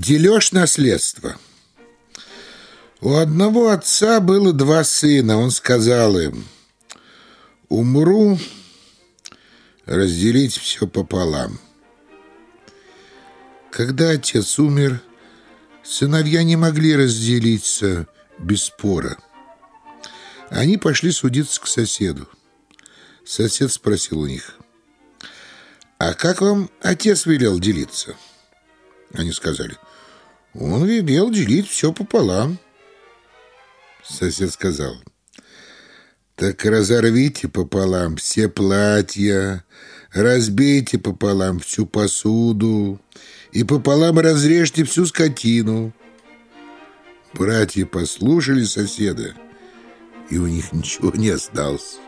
Дележ наследства. У одного отца было два сына. Он сказал им, умру, разделить все пополам. Когда отец умер, сыновья не могли разделиться без спора. Они пошли судиться к соседу. Сосед спросил у них, «А как вам отец велел делиться?» Они сказали, он велел делить все пополам. Сосед сказал, так разорвите пополам все платья, разбейте пополам всю посуду и пополам разрежьте всю скотину. Братья послушали соседа, и у них ничего не осталось.